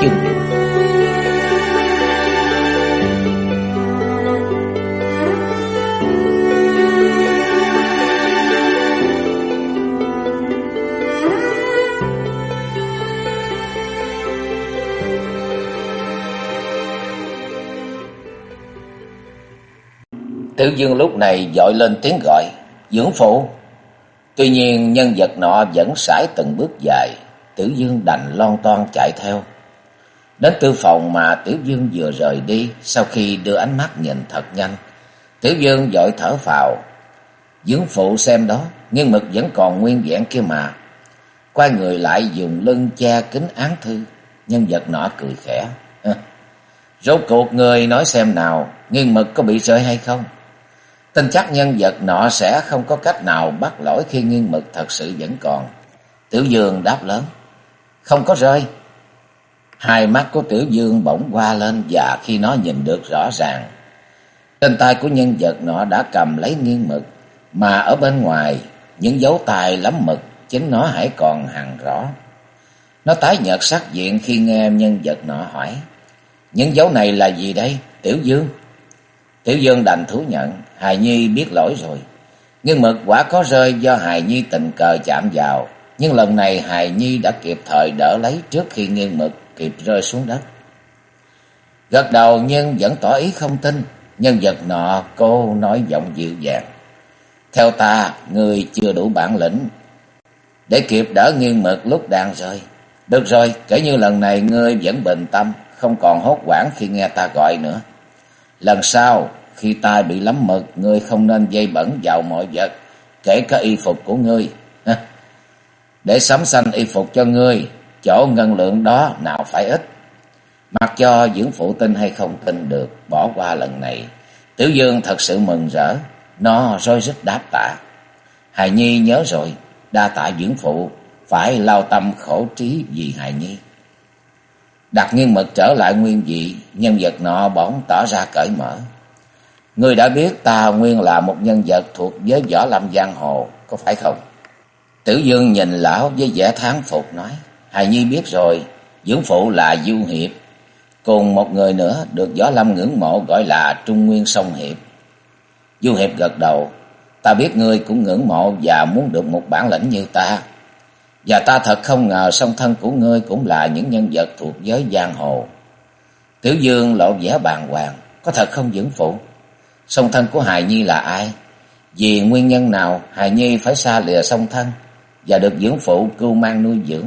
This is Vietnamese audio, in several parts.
chừng Tiểu Dương lúc này dội lên tiếng gọi, dưỡng phụ. Tuy nhiên nhân vật nọ vẫn sải từng bước dài, Tiểu Dương đành lon toan chạy theo. Đến tư phòng mà Tiểu Dương vừa rời đi, sau khi đưa ánh mắt nhìn thật nhanh, Tiểu Dương dội thở phào. Dưỡng phụ xem đó, nghiêng mực vẫn còn nguyên vẹn kia mà. Quay người lại dùng lưng che kính án thư, nhân vật nọ cười khẽ. Rốt cuộc người nói xem nào, nghiêng mực có bị rơi hay không? Tin chắc nhân vật nọ sẽ không có cách nào bắt lỗi khi nghiêng mực thật sự vẫn còn. Tiểu Dương đáp lớn. Không có rơi. Hai mắt của Tiểu Dương bỗng qua lên và khi nó nhìn được rõ ràng. Trên tay của nhân vật nọ đã cầm lấy nghiêng mực. Mà ở bên ngoài, những dấu tài lắm mực, chính nó hãy còn hằng rõ. Nó tái nhợt sắc diện khi nghe nhân vật nọ hỏi. Những dấu này là gì đây, Tiểu Dương? Tiểu Dương đành thú nhận, Hài Nhi biết lỗi rồi. Nhưng mực quả có rơi do Hài Nhi tình cờ chạm vào. Nhưng lần này Hài Nhi đã kịp thời đỡ lấy trước khi nghiêng mực kịp rơi xuống đất. Gật đầu nhưng vẫn tỏ ý không tin. Nhân vật nọ cô nói giọng dịu dàng. Theo ta, người chưa đủ bản lĩnh. Để kịp đỡ nghiêng mực lúc đang rơi. Được rồi, kể như lần này ngươi vẫn bình tâm, không còn hốt quảng khi nghe ta gọi nữa. Lần sau, khi tai bị lắm mực, ngươi không nên dây bẩn vào mọi vật, kể cả y phục của ngươi. Để sắm xanh y phục cho ngươi, chỗ ngân lượng đó nào phải ít. Mặc cho dưỡng phụ tin hay không tin được, bỏ qua lần này. Tiểu Dương thật sự mừng rỡ, nó rối rít đáp tạ. Hài Nhi nhớ rồi, đa tạ dưỡng phụ, phải lao tâm khổ trí vì Hài Nhi. Đặt nghiêng mực trở lại nguyên vị, nhân vật nọ bỗng tỏ ra cởi mở. Ngươi đã biết ta nguyên là một nhân vật thuộc giới võ lâm giang hồ, có phải không? Tử Dương nhìn lão với vẻ thán phục nói, Hài Nhi biết rồi, dưỡng phụ là Du Hiệp, cùng một người nữa được võ lâm ngưỡng mộ gọi là Trung Nguyên Sông Hiệp. Du Hiệp gật đầu, ta biết ngươi cũng ngưỡng mộ và muốn được một bản lĩnh như ta. Và ta thật không ngờ song thân của ngươi cũng là những nhân vật thuộc giới giang hồ. Tiểu Dương lộ vẻ bàng hoàng, có thật không dưỡng phụ? Song thân của Hài Nhi là ai? Vì nguyên nhân nào Hài Nhi phải xa lìa song thân và được dưỡng phụ cưu mang nuôi dưỡng?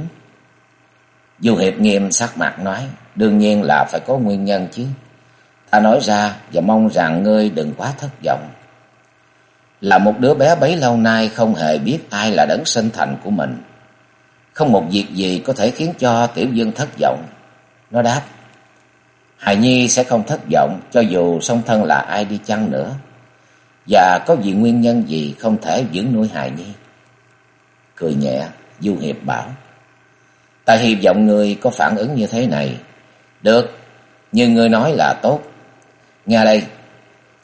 Du Hiệp nghiêm sắc mặt nói, đương nhiên là phải có nguyên nhân chứ. Ta nói ra và mong rằng ngươi đừng quá thất vọng. Là một đứa bé bấy lâu nay không hề biết ai là đấng sinh thành của mình. Không một việc gì có thể khiến cho Tiểu Dương thất vọng. Nó đáp, Hài Nhi sẽ không thất vọng cho dù song thân là ai đi chăng nữa. Và có gì nguyên nhân gì không thể dưỡng nuôi Hài Nhi. Cười nhẹ, Du Hiệp bảo. Ta hy vọng ngươi có phản ứng như thế này. Được, như ngươi nói là tốt. Nghe đây,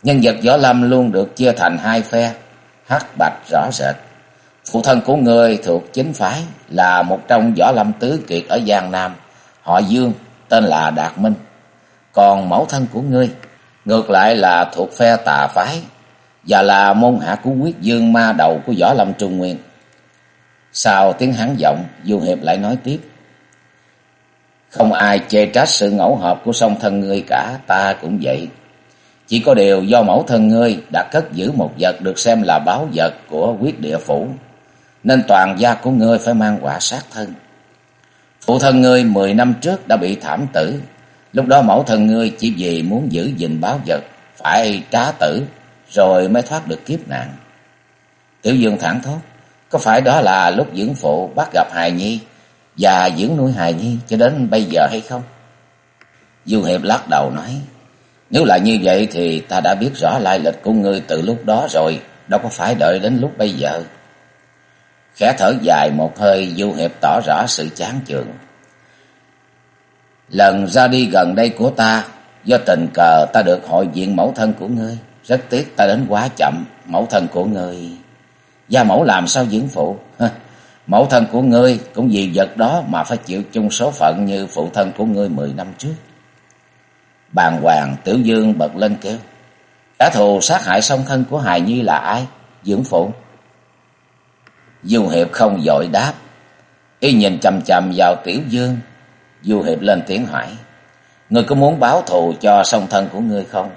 nhân vật võ lâm luôn được chia thành hai phe, hắc bạch rõ rệt. Phụ thân của ngươi thuộc chính phái là một trong võ lâm tứ kiệt ở Giang Nam, họ Dương, tên là Đạt Minh. Còn mẫu thân của ngươi, ngược lại là thuộc phe tà phái, và là môn hạ của quyết dương ma đầu của võ lâm trung nguyên. Sau tiếng hắn giọng, Du Hiệp lại nói tiếp. Không ai chê trách sự ngẫu hợp của song thân ngươi cả, ta cũng vậy. Chỉ có điều do mẫu thân ngươi đã cất giữ một vật được xem là báo vật của quyết địa phủ, nên toàn gia của ngươi phải mang quả sát thân. Phụ thân ngươi mười năm trước đã bị thảm tử, lúc đó mẫu thân ngươi chỉ vì muốn giữ gìn báo vật, phải trá tử, rồi mới thoát được kiếp nạn. Tiểu Dương thẳng thốt, có phải đó là lúc dưỡng phụ bắt gặp hài nhi và dưỡng nuôi hài nhi cho đến bây giờ hay không? Du Hiệp lắc đầu nói, nếu là như vậy thì ta đã biết rõ lai lịch của ngươi từ lúc đó rồi, đâu có phải đợi đến lúc bây giờ. Khẽ thở dài một hơi, Du Hiệp tỏ rõ sự chán chường. Lần ra đi gần đây của ta, do tình cờ ta được hội diện mẫu thân của ngươi. Rất tiếc ta đến quá chậm, mẫu thân của ngươi. Gia mẫu làm sao dưỡng phụ? Mẫu thân của ngươi cũng vì vật đó mà phải chịu chung số phận như phụ thân của ngươi mười năm trước. Bàn hoàng tiểu dương bật lên kêu. Cả thù sát hại song thân của hài nhi là ai? Dưỡng phụ. Du Hiệp không dội đáp. Y nhìn chầm chầm vào tiểu dương. Du Hiệp lên tiếng hỏi. Ngươi có muốn báo thù cho song thân của ngươi không?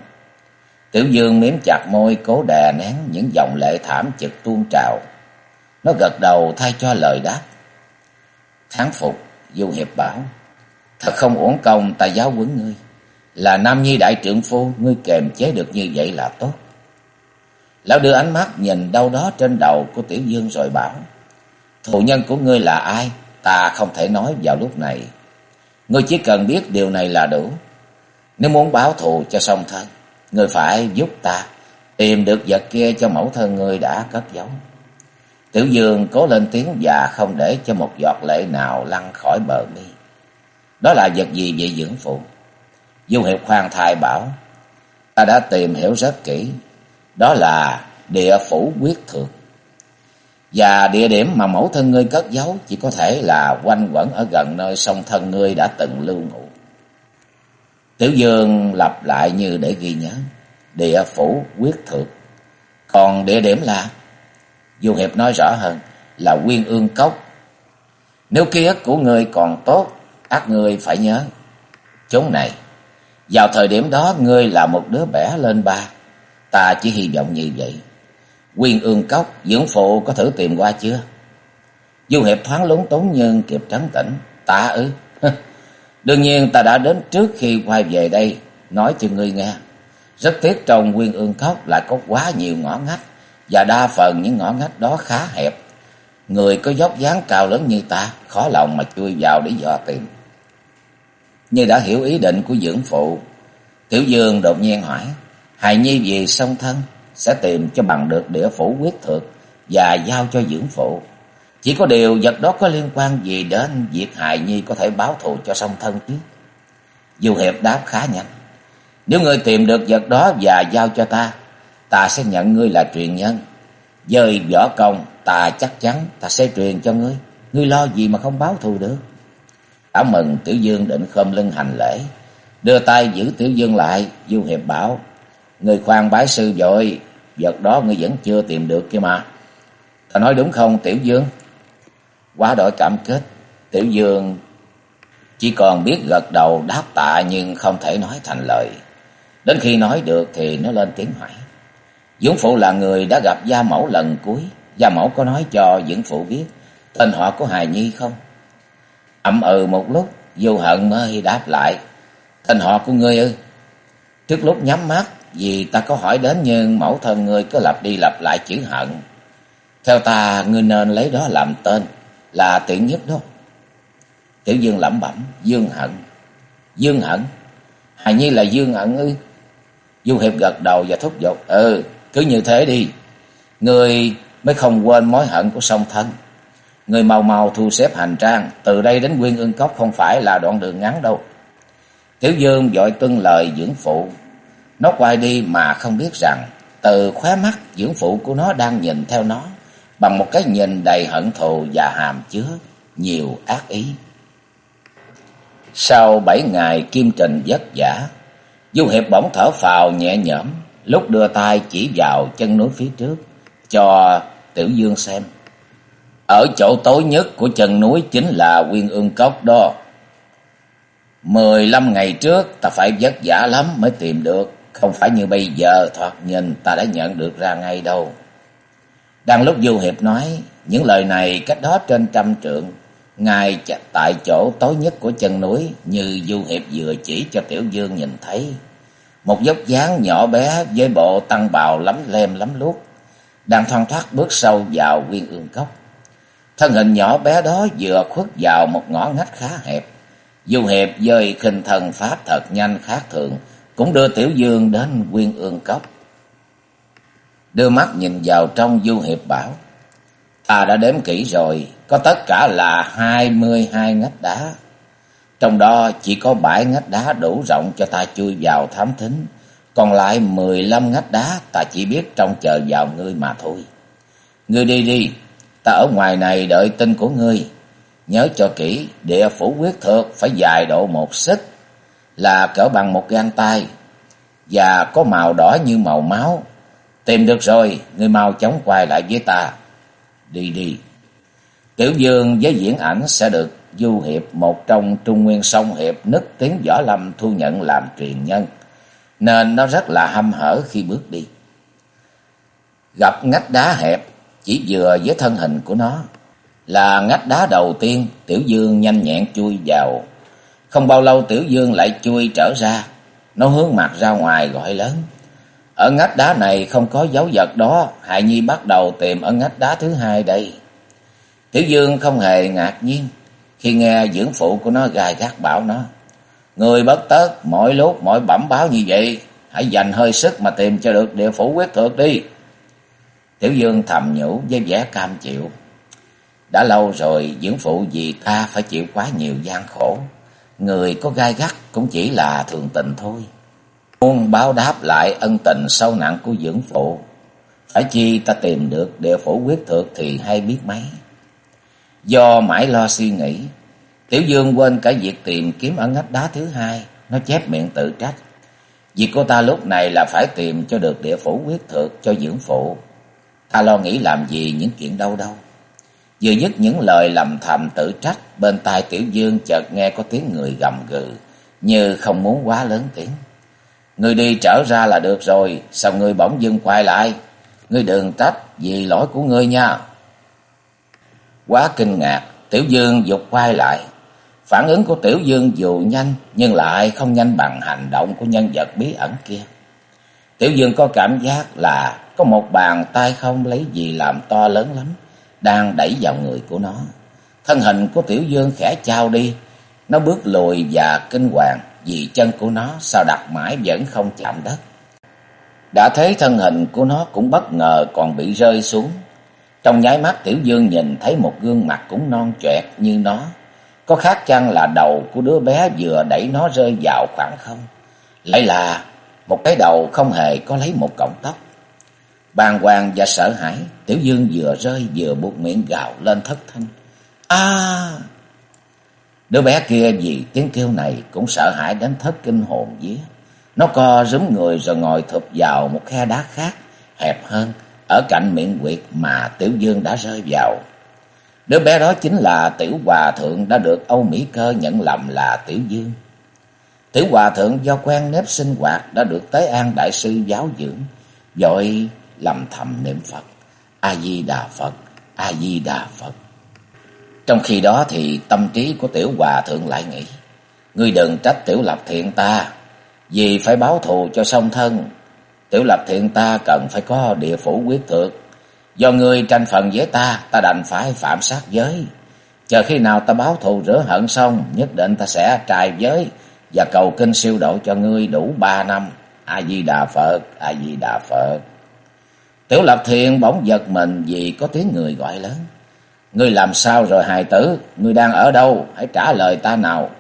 Tiểu dương miếm chặt môi, cố đè nén những dòng lệ thảm chực tuôn trào. Nó gật đầu thay cho lời đáp. Tháng phục, Du Hiệp bảo. Thật không uổng công ta giáo huấn ngươi. Là nam nhi đại trưởng phu, ngươi kềm chế được như vậy là tốt. Lão đưa ánh mắt nhìn đâu đó trên đầu của Tiểu Dương rồi bảo. Thù nhân của ngươi là ai? Ta không thể nói vào lúc này. Ngươi chỉ cần biết điều này là đủ. Nếu muốn báo thù cho song thân, ngươi phải giúp ta tìm được vật kia cho mẫu thân ngươi đã cất giấu. Tiểu Dương cố lên tiếng và không để cho một giọt lệ nào lăn khỏi bờ mi. Đó là vật gì vậy dưỡng phụ? Du Hiệp khoan thai bảo, ta đã tìm hiểu rất kỹ, đó là địa phủ quyết thượng. Và địa điểm mà mẫu thân ngươi cất giấu chỉ có thể là quanh quẩn ở gần nơi sông thân ngươi đã từng lưu ngụ. Tiểu Dương lặp lại như để ghi nhớ, địa phủ quyết thượng. Còn địa điểm là, Du Hiệp nói rõ hơn, là quyên ương cốc. Nếu ký ức của ngươi còn tốt, ác ngươi phải nhớ. Chốn này, vào thời điểm đó ngươi là một đứa bé lên ba. Ta chỉ hy vọng như vậy. Quyên ương cốc, dưỡng phụ có thử tìm qua chưa? Du Hiệp thoáng lúng túng nhưng kịp trấn tĩnh. Ta ư? Đương nhiên ta đã đến trước khi quay về đây, nói cho ngươi nghe. Rất tiếc trong quyên ương cốc lại có quá nhiều ngõ ngách, và đa phần những ngõ ngách đó khá hẹp. Người có dốc dáng cao lớn như ta, khó lòng mà chui vào để dò tìm. Như đã hiểu ý định của dưỡng phụ, Tiểu Dương đột nhiên hỏi, Hài Nhi vì song thân sẽ tìm cho bằng được địa phủ quyết thực và giao cho dưỡng phụ. Chỉ có điều vật đó có liên quan gì đến việc Hài Nhi có thể báo thù cho song thân chứ? Du Hiệp đáp khá nhanh. Nếu ngươi tìm được vật đó và giao cho ta, ta sẽ nhận ngươi là truyền nhân. Dời võ công, ta chắc chắn ta sẽ truyền cho ngươi. Ngươi lo gì mà không báo thù được? Cảm mừng Tiểu Dương định khom lưng hành lễ. Đưa tay giữ Tiểu Dương lại, Du Hiệp bảo. Người khoan bái sư rồi, vật đó ngươi vẫn chưa tìm được kia mà. Ta nói đúng không Tiểu Dương? Quá đổi cảm kết, Tiểu Dương chỉ còn biết gật đầu đáp tạ nhưng không thể nói thành lời. Đến khi nói được thì nó lên tiếng hỏi. Dũng Phụ là người đã gặp Gia Mẫu lần cuối. Gia Mẫu có nói cho Dũng Phụ biết tên họ của Hài Nhi không? ậm ừ một lúc, vô hận mới đáp lại. Tên họ của ngươi ư? Trước lúc nhắm mắt, vì ta có hỏi đến nhưng mẫu thân ngươi cứ lặp đi lặp lại chữ hận. Theo ta, ngươi nên lấy đó làm tên, là tiện nhất đó. Tiểu Dương lẩm bẩm, Dương hận. Dương hận? Hài Nhi là Dương hận ư? Du Hiệp gật đầu và thúc giục, ừ, cứ như thế đi. người mới không quên mối hận của song thân. Người mau mau thu xếp hành trang, từ đây đến Quyên Ưng Cốc không phải là đoạn đường ngắn đâu. Tiểu Dương dội tuân lời dưỡng phụ. Nó quay đi mà không biết rằng, từ khóe mắt dưỡng phụ của nó đang nhìn theo nó, bằng một cái nhìn đầy hận thù và hàm chứa nhiều ác ý. Sau bảy ngày kim trình vất vả, Du Hiệp bỗng thở phào nhẹ nhõm, lúc đưa tay chỉ vào chân núi phía trước, cho Tiểu Dương xem. Ở chỗ tối nhất của chân núi chính là Quyên Ương Cốc đó. Mười lăm ngày trước ta phải vất vả lắm mới tìm được. Không phải như bây giờ thoạt nhìn ta đã nhận được ra ngay đâu. Đang lúc Du Hiệp nói, những lời này cách đó trên trăm trượng. Ngài tại chỗ tối nhất của chân núi như Du Hiệp vừa chỉ cho Tiểu Dương nhìn thấy. Một dốc dáng nhỏ bé với bộ tăng bào lắm lem lắm luốt. Đang thoăn thoát bước sâu vào quyên ương cốc. Thân hình nhỏ bé đó vừa khuất vào một ngõ ngách khá hẹp. Du Hiệp dơi khinh thần pháp thật nhanh khác thường, cũng đưa Tiểu Dương đến quyên ương cốc. Đưa mắt nhìn vào trong Du Hiệp bảo, ta đã đếm kỹ rồi, có tất cả là hai mươi hai ngách đá. Trong đó chỉ có bảy ngách đá đủ rộng cho ta chui vào thám thính, còn lại mười lăm ngách đá ta chỉ biết trông chờ vào ngươi mà thôi. Ngươi đi đi, ta ở ngoài này đợi tin của ngươi. Nhớ cho kỹ, địa phủ quyết thược phải dài độ một xích, là cỡ bằng một gan tay, và có màu đỏ như màu máu. Tìm được rồi, ngươi mau chóng quay lại với ta. Đi đi. Tiểu Dương với diễn ảnh sẽ được Du Hiệp, một trong Trung Nguyên Sông Hiệp, nức tiếng võ lâm thu nhận làm truyền nhân, nên nó rất là hâm hở khi bước đi. Gặp ngách đá hẹp, chỉ vừa với thân hình của nó, là ngách đá đầu tiên, Tiểu Dương nhanh nhẹn chui vào. Không bao lâu Tiểu Dương lại chui trở ra, nó hướng mặt ra ngoài gọi lớn. Ở ngách đá này không có dấu vật đó, Hại Nhi bắt đầu tìm ở ngách đá thứ hai đây. Tiểu Dương không hề ngạc nhiên khi nghe dưỡng phụ của nó gai gắt bảo nó. Người bất tất, mỗi lúc, mỗi bẩm báo như vậy, hãy dành hơi sức mà tìm cho được địa phủ quyết thuật đi. Tiểu Dương thầm nhủ với vẻ cam chịu. Đã lâu rồi dưỡng phụ vì ta phải chịu quá nhiều gian khổ. Người có gai gắt cũng chỉ là thường tình thôi. Muốn báo đáp lại ân tình sâu nặng của dưỡng phụ. Phải chi ta tìm được địa phủ quyết thuật thì hay biết mấy. Do mãi lo suy nghĩ, Tiểu Dương quên cả việc tìm kiếm ở ngách đá thứ hai, nó chép miệng tự trách. Việc cô ta lúc này là phải tìm cho được địa phủ quyết thực cho dưỡng phụ. Ta lo nghĩ làm gì những chuyện đâu đâu. Vừa dứt những lời lầm thầm tự trách, bên tai Tiểu Dương chợt nghe có tiếng người gầm gừ, như không muốn quá lớn tiếng. Người đi trở ra là được rồi, sao người bỗng dưng quay lại? Ngươi đừng trách vì lỗi của ngươi nha. Quá kinh ngạc, Tiểu Dương dục quay lại. Phản ứng của Tiểu Dương dù nhanh, nhưng lại không nhanh bằng hành động của nhân vật bí ẩn kia. Tiểu Dương có cảm giác là có một bàn tay không lấy gì làm to lớn lắm, đang đẩy vào người của nó. Thân hình của Tiểu Dương khẽ trao đi, nó bước lùi và kinh hoàng vì chân của nó sao đặt mãi vẫn không chạm đất. Đã thấy thân hình của nó cũng bất ngờ còn bị rơi xuống. Trong nháy mắt Tiểu Dương nhìn thấy một gương mặt cũng non choẹt như nó. Có khác chăng là đầu của đứa bé vừa đẩy nó rơi vào khoảng không. Lại là một cái đầu không hề có lấy một cọng tóc. Bàng hoàng và sợ hãi, Tiểu Dương vừa rơi vừa buộc miệng gào lên thất thanh. a Đứa bé kia vì tiếng kêu này cũng sợ hãi đến thất kinh hồn vía. Nó co rúm người rồi ngồi thụp vào một khe đá khác, hẹp hơn, ở cạnh miệng quyệt mà Tiểu Dương đã rơi vào. Đứa bé đó chính là Tiểu Hòa Thượng đã được Âu Mỹ Cơ nhận lầm là Tiểu Dương. Tiểu Hòa Thượng do quen nếp sinh hoạt đã được Tế An Đại Sư giáo dưỡng, dội lầm thầm niệm Phật, A-di-đà Phật, A-di-đà Phật. Trong khi đó thì tâm trí của Tiểu Hòa Thượng lại nghĩ, Ngươi đừng trách Tiểu Lập Thiện ta, vì phải báo thù cho song thân. Tiểu Lập Thiện ta cần phải có địa phủ quyết thược. Do ngươi tranh phần với ta, ta đành phải phạm sát giới. Chờ khi nào ta báo thù rửa hận xong, nhất định ta sẽ trài giới và cầu kinh siêu độ cho ngươi đủ ba năm. A-di-đà Phật, A-di-đà Phật. Tiểu Lập Thiện bỗng giật mình vì có tiếng người gọi lớn. Ngươi làm sao rồi hài tử? Ngươi đang ở đâu? Hãy trả lời ta nào.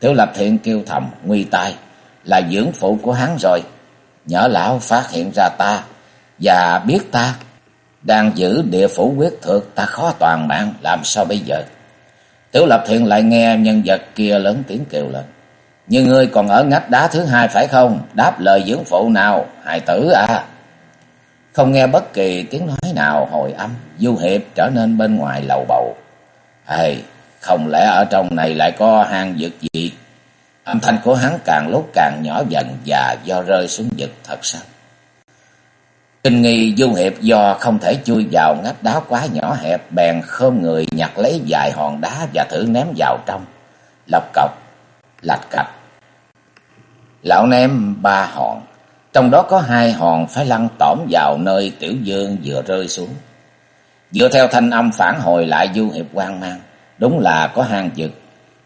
Tiểu Lập Thiện kêu thầm, nguy tai, là dưỡng phụ của hắn rồi nhỡ lão phát hiện ra ta và biết ta đang giữ địa phủ quyết thược ta khó toàn mạng làm sao bây giờ. Tiểu Lập Thiện lại nghe nhân vật kia lớn tiếng kêu lên. Như ngươi còn ở ngách đá thứ hai phải không? Đáp lời dưỡng phụ nào, hài tử à. Không nghe bất kỳ tiếng nói nào hồi âm, Du Hiệp trở nên bên ngoài lầu bầu. Ê, không lẽ ở trong này lại có hang vực gì? Âm thanh của hắn càng lúc càng nhỏ dần và do rơi xuống vực thật sâu. Kinh nghi Du Hiệp do không thể chui vào ngách đá quá nhỏ hẹp, bèn khom người nhặt lấy vài hòn đá và thử ném vào trong. Lọc cọc, lạch cạch. Lão ném ba hòn, trong đó có hai hòn phải lăn tỏm vào nơi Tiểu Dương vừa rơi xuống. Dựa theo thanh âm phản hồi lại Du Hiệp quan mang, đúng là có hang vực.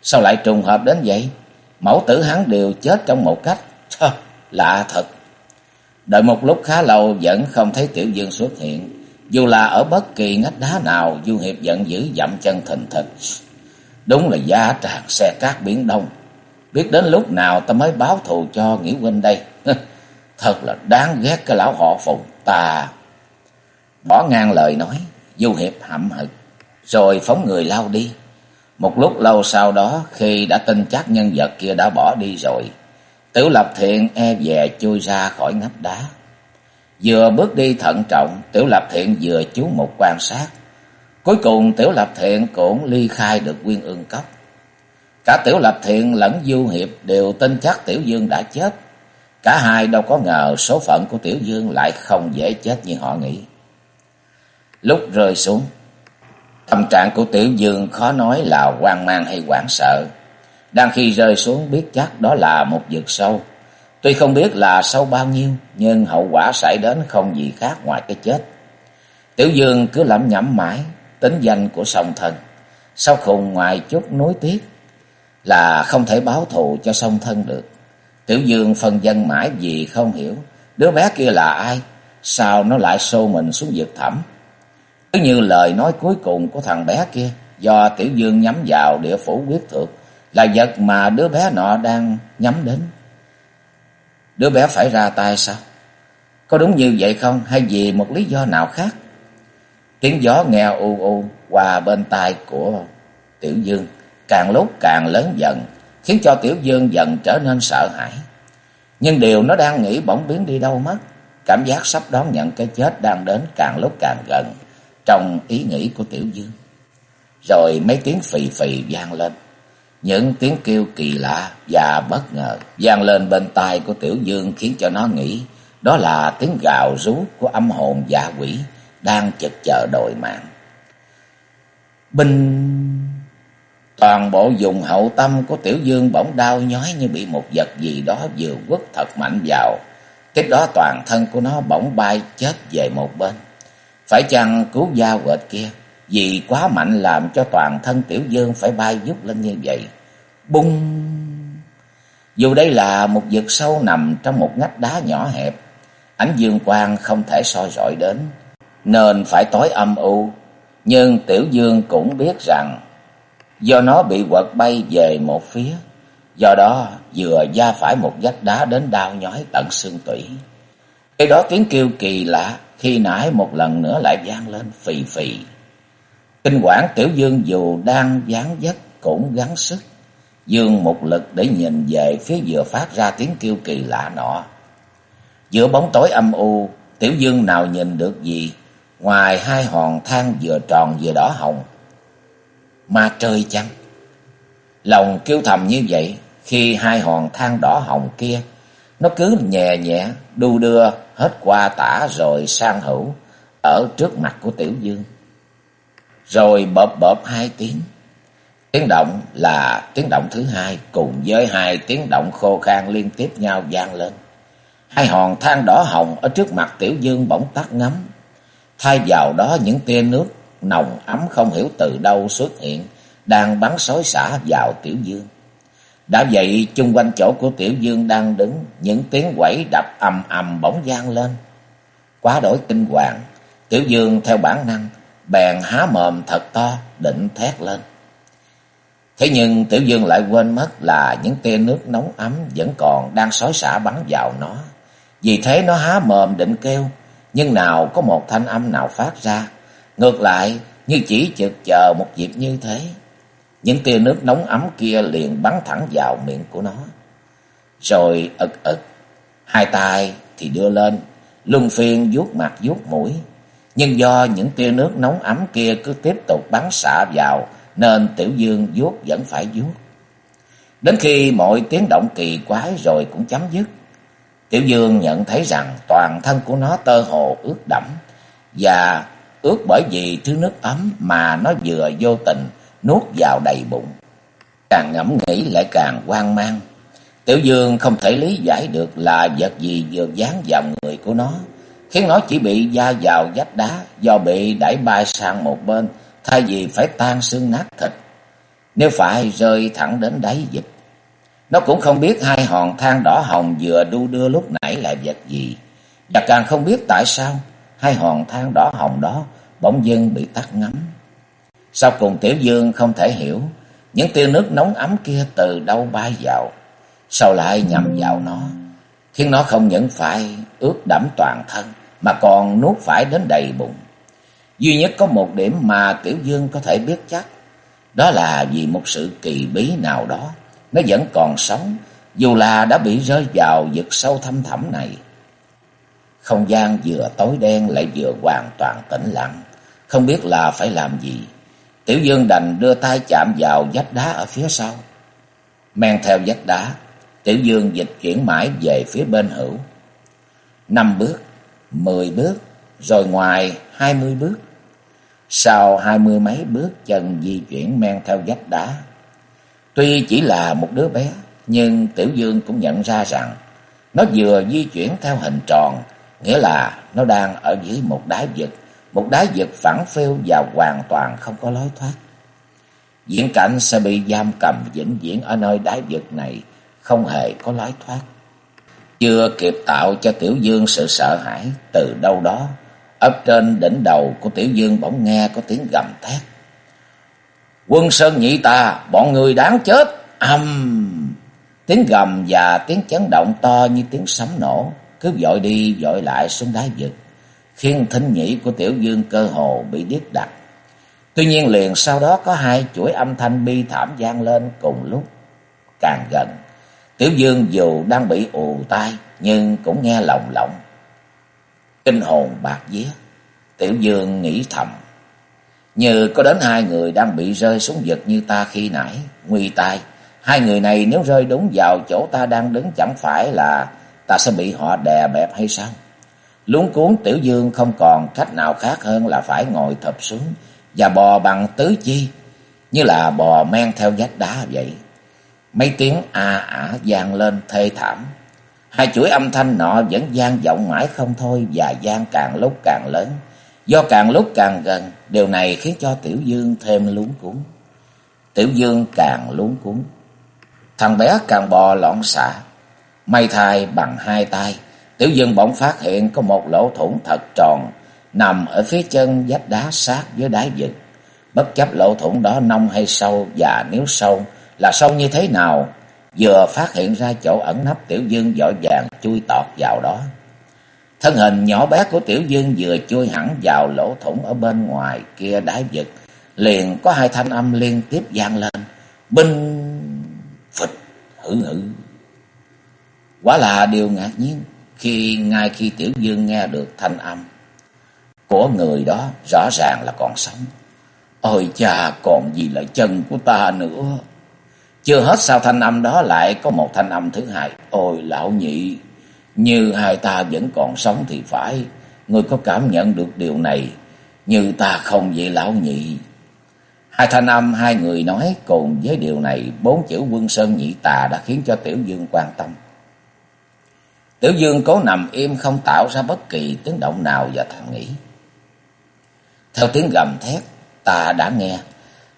Sao lại trùng hợp đến vậy? Mẫu tử hắn đều chết trong một cách. Chà, lạ thật. Đợi một lúc khá lâu vẫn không thấy Tiểu Dương xuất hiện. Dù là ở bất kỳ ngách đá nào, Du Hiệp giận dữ dậm chân thình thịch. Đúng là giá tràn xe cát biển đông. Biết đến lúc nào ta mới báo thù cho Nghĩa huynh đây. Thật là đáng ghét cái lão họ phùng ta. Bỏ ngang lời nói, Du Hiệp hậm hực, rồi phóng người lao đi. Một lúc lâu sau đó, khi đã tin chắc nhân vật kia đã bỏ đi rồi, Tiểu Lập Thiện e dè chui ra khỏi ngách đá. Vừa bước đi thận trọng, Tiểu Lập Thiện vừa chú một quan sát. Cuối cùng Tiểu Lập Thiện cũng ly khai được Quyên Ương Cốc. Cả Tiểu Lập Thiện lẫn Du Hiệp đều tin chắc Tiểu Dương đã chết. Cả hai đâu có ngờ số phận của Tiểu Dương lại không dễ chết như họ nghĩ. Lúc rơi xuống, tâm trạng của Tiểu Dương khó nói là hoang mang hay hoảng sợ. Đang khi rơi xuống biết chắc đó là một vực sâu. Tuy không biết là sâu bao nhiêu, nhưng hậu quả xảy đến không gì khác ngoài cái chết. Tiểu Dương cứ lẩm nhẩm mãi tính danh của sông thần, Sau khùng ngoài chút nối tiếc là không thể báo thù cho sông thân được. Tiểu Dương phân dân mãi vì không hiểu đứa bé kia là ai, sao nó lại xô mình xuống vực thẳm. Cứ như lời nói cuối cùng của thằng bé kia, do Tiểu Dương nhắm vào địa phủ quyết thượng, là vật mà đứa bé nọ đang nhắm đến. Đứa bé phải ra tay sao? Có đúng như vậy không hay vì một lý do nào khác? Tiếng gió nghe u u qua bên tai của Tiểu Dương, càng lúc càng lớn dần, khiến cho Tiểu Dương dần trở nên sợ hãi. Nhưng điều nó đang nghĩ bỗng biến đi đâu mất. Cảm giác sắp đón nhận cái chết đang đến càng lúc càng gần trong ý nghĩ của Tiểu Dương. Rồi mấy tiếng phì phì vang lên. Những tiếng kêu kỳ lạ và bất ngờ vang lên bên tai của Tiểu Dương khiến cho nó nghĩ đó là tiếng gào rú của âm hồn dạ quỷ đang chực chờ đòi mạng. Binh Toàn bộ dùng hậu tâm của Tiểu Dương bỗng đau nhói như bị một vật gì đó vừa quất thật mạnh vào. Tiếp đó toàn thân của nó bỗng bay chết về một bên. Phải chăng cứu da quệt kia vì quá mạnh làm cho toàn thân Tiểu Dương phải bay giúp lên như vậy. Bung! Dù đây là một vực sâu nằm trong một ngách đá nhỏ hẹp, ánh dương quang không thể soi rọi đến, nên phải tối âm u. Nhưng Tiểu Dương cũng biết rằng do nó bị quật bay về một phía, do đó vừa da phải một vách đá đến đau nhói tận xương tủy. Cái đó tiếng kêu kỳ lạ khi nãy một lần nữa lại vang lên phì phì. Kinh quản Tiểu Dương dù đang dán giấc cũng gắng sức, dương một lực để nhìn về phía vừa phát ra tiếng kêu kỳ lạ nọ. Giữa bóng tối âm u, Tiểu Dương nào nhìn được gì, ngoài hai hòn than vừa tròn vừa đỏ hồng. Ma trời chăng? Lòng kêu thầm như vậy, khi hai hòn than đỏ hồng kia, nó cứ nhẹ nhẹ, đu đưa hết qua tả rồi sang hữu, ở trước mặt của Tiểu Dương. Rồi bợp bợp hai tiếng. Tiếng động là tiếng động thứ hai cùng với hai tiếng động khô khan liên tiếp nhau vang lên. Hai hòn than đỏ hồng ở trước mặt Tiểu Dương bỗng tắt ngấm. Thay vào đó những tia nước nồng ấm không hiểu từ đâu xuất hiện, đang bắn xối xả vào Tiểu Dương. Đã vậy chung quanh chỗ của Tiểu Dương đang đứng, những tiếng quẩy đập ầm ầm bỗng gian lên. Quá đổi kinh hoàng, Tiểu Dương theo bản năng, bèn há mồm thật to, định thét lên. Thế nhưng Tiểu Dương lại quên mất là những tia nước nóng ấm vẫn còn đang xói xả bắn vào nó. Vì thế nó há mồm định kêu, nhưng nào có một thanh âm nào phát ra. Ngược lại, như chỉ chực chờ một dịp như thế. Những tia nước nóng ấm kia liền bắn thẳng vào miệng của nó. Rồi ực ực, hai tay thì đưa lên, luân phiên vuốt mặt vuốt mũi. Nhưng do những tia nước nóng ấm kia cứ tiếp tục bắn xạ vào, nên Tiểu Dương vuốt vẫn phải vuốt. Đến khi mọi tiếng động kỳ quái rồi cũng chấm dứt, Tiểu Dương nhận thấy rằng toàn thân của nó tơ hồ ướt đẫm và ướt bởi vì thứ nước ấm mà nó vừa vô tình nuốt vào đầy bụng. Càng ngẫm nghĩ lại càng hoang mang. Tiểu Dương không thể lý giải được là vật gì vừa dán vào người của nó, khiến nó chỉ bị da vào vách đá do bị đẩy bay sang một bên thay vì phải tan xương nát thịt. nếu phải rơi thẳng đến đáy vực. Nó cũng không biết hai hòn than đỏ hồng vừa đu đưa lúc nãy là vật gì. Và càng không biết tại sao hai hòn than đỏ hồng đó bỗng dưng bị tắt ngấm. Sau cùng Tiểu Dương không thể hiểu những tia nước nóng ấm kia từ đâu bay vào, sao lại nhầm vào nó, khiến nó không những phải ướt đẫm toàn thân mà còn nuốt phải đến đầy bụng. Duy nhất có một điểm mà Tiểu Dương có thể biết chắc, đó là vì một sự kỳ bí nào đó, nó vẫn còn sống, dù là đã bị rơi vào vực sâu thâm thẳm này. Không gian vừa tối đen lại vừa hoàn toàn tĩnh lặng, không biết là phải làm gì. Tiểu Dương đành đưa tay chạm vào vách đá ở phía sau. Men theo vách đá, Tiểu Dương dịch chuyển mãi về phía bên hữu. Năm bước, mười bước, rồi ngoài hai mươi bước. Sau hai mươi mấy bước chân di chuyển men theo vách đá. Tuy chỉ là một đứa bé, nhưng Tiểu Dương cũng nhận ra rằng nó vừa di chuyển theo hình tròn, nghĩa là nó đang ở dưới một đáy vực, một đá vực phẳng phêu và hoàn toàn không có lối thoát. Diễn cảnh sẽ bị giam cầm vĩnh viễn ở nơi đá vực này, không hề có lối thoát. Chưa kịp tạo cho Tiểu Dương sự sợ hãi, từ đâu đó, ấp trên đỉnh đầu của Tiểu Dương bỗng nghe có tiếng gầm thét. Quân Sơn nhị ta, bọn người đáng chết, âm... Tiếng gầm và tiếng chấn động to như tiếng sấm nổ, cứ dội đi dội lại xuống đá vực, khiến thính nhĩ của Tiểu Dương cơ hồ bị điếc đặt. Tuy nhiên liền sau đó có hai chuỗi âm thanh bi thảm gian lên cùng lúc, càng gần. Tiểu Dương dù đang bị ù tai, nhưng cũng nghe lồng lộng. Kinh hồn bạc vía, Tiểu Dương nghĩ thầm. Như có đến hai người đang bị rơi xuống vực như ta khi nãy, nguy tai. Hai người này nếu rơi đúng vào chỗ ta đang đứng chẳng phải là ta sẽ bị họ đè bẹp hay sao? Luống cuốn Tiểu Dương không còn cách nào khác hơn là phải ngồi thập xuống và bò bằng tứ chi, như là bò men theo vách đá vậy. Mấy tiếng a ả vang lên thê thảm. Hai chuỗi âm thanh nọ vẫn gian vọng mãi không thôi và gian càng lúc càng lớn. Do càng lúc càng gần, điều này khiến cho Tiểu Dương thêm luống cuốn. Tiểu Dương càng luống cuốn. Thằng bé càng bò lọn xạ, may thai bằng hai tay. Tiểu Dương bỗng phát hiện có một lỗ thủng thật tròn nằm ở phía chân vách đá sát với đáy vực. Bất chấp lỗ thủng đó nông hay sâu và nếu sâu là sâu như thế nào, vừa phát hiện ra chỗ ẩn nấp Tiểu Dương vội vàng chui tọt vào đó. Thân hình nhỏ bé của Tiểu Dương vừa chui hẳn vào lỗ thủng ở bên ngoài kia đáy vực, liền có hai thanh âm liên tiếp vang lên, binh phịch hử hử. Quả là điều ngạc nhiên khi ngay khi Tiểu Dương nghe được thanh âm của người đó rõ ràng là còn sống. Ôi cha, còn gì là chân của ta nữa. Chưa hết sau thanh âm đó lại có một thanh âm thứ hai. Ôi lão nhị, như hai ta vẫn còn sống thì phải. Người có cảm nhận được điều này, như ta không vậy lão nhị. Hai thanh âm hai người nói cùng với điều này, bốn chữ quân sơn nhị tà đã khiến cho Tiểu Dương quan tâm. Tiểu Dương cố nằm im không tạo ra bất kỳ tiếng động nào và thầm nghĩ. Theo tiếng gầm thét, ta đã nghe,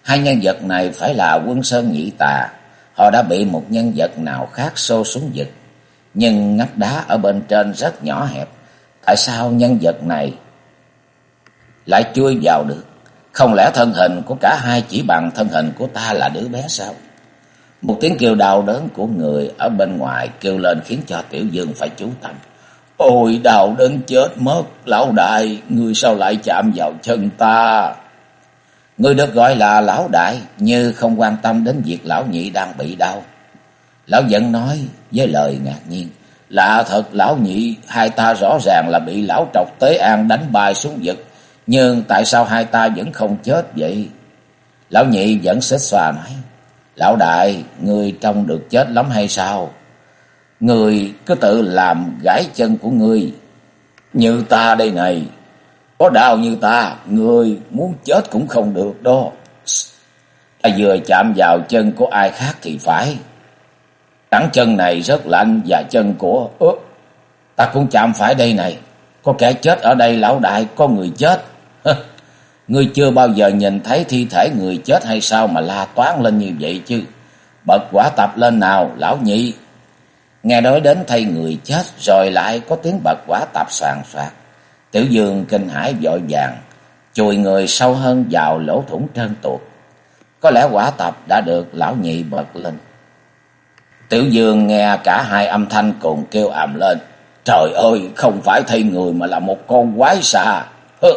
hai nhân vật này phải là quân sơn nhị tà. Họ đã bị một nhân vật nào khác xô xuống vực. Nhưng ngách đá ở bên trên rất nhỏ hẹp. Tại sao nhân vật này lại chui vào được? Không lẽ thân hình của cả hai chỉ bằng thân hình của ta là đứa bé sao? Một tiếng kêu đau đớn của người ở bên ngoài kêu lên khiến cho Tiểu Dương phải chú tâm. Ôi đau đớn chết mất, lão đại, người sao lại chạm vào chân ta? Người được gọi là lão đại, như không quan tâm đến việc lão nhị đang bị đau. Lão giận nói với lời ngạc nhiên, lạ thật lão nhị, hai ta rõ ràng là bị lão trọc tế an đánh bài xuống vực, nhưng tại sao hai ta vẫn không chết vậy? Lão nhị vẫn xích xòa nói, lão đại, người trông được chết lắm hay sao? Người cứ tự làm gãy chân của người. Như ta đây này, có đau như ta, người muốn chết cũng không được đó. Ta vừa chạm vào chân của ai khác thì phải. Cẳng chân này rất lạnh và chân của... Ớ, ta cũng chạm phải đây này. Có kẻ chết ở đây lão đại, có người chết. Ngươi chưa bao giờ nhìn thấy thi thể người chết hay sao mà la toán lên như vậy chứ? Bật quả tập lên nào, lão nhị. Nghe nói đến thay người chết rồi lại có tiếng bật quả tập soàn soạt. Tiểu dương kinh hãi vội vàng, chùi người sâu hơn vào lỗ thủng trơn tuột. Có lẽ quả tập đã được lão nhị bật lên. Tiểu dương nghe cả hai âm thanh cùng kêu ầm lên. Trời ơi, không phải thay người mà là một con quái xà. Hơ,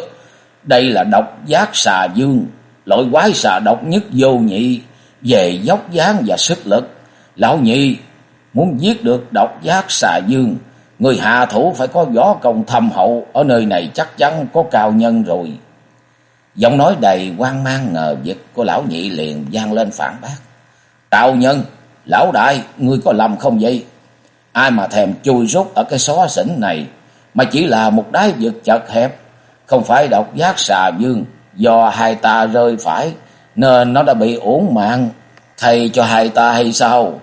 đây là độc giác xà dương, loại quái xà độc nhất vô nhị về dốc dáng và sức lực. Lão nhị muốn giết được độc giác xà dương, người hạ thủ phải có võ công thâm hậu, ở nơi này chắc chắn có cao nhân rồi. Giọng nói đầy quan mang ngờ vực của lão nhị liền vang lên phản bác. Cao nhân, lão đại, ngươi có lầm không vậy? Ai mà thèm chui rút ở cái xó xỉnh này, mà chỉ là một đáy vực chật hẹp, không phải độc giác xà dương, do hai ta rơi phải, nên nó đã bị uổng mạng, thầy cho hai ta hay sao?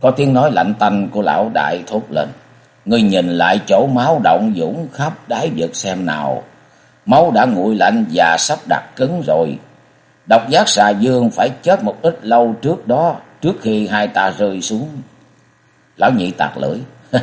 Có tiếng nói lạnh tanh của lão đại thốt lên. Ngươi nhìn lại chỗ máu động dũng khắp đáy vực xem nào. Máu đã nguội lạnh và sắp đặt cứng rồi. Độc giác xà dương phải chết một ít lâu trước đó, trước khi hai ta rơi xuống. Lão nhị tạc lưỡi.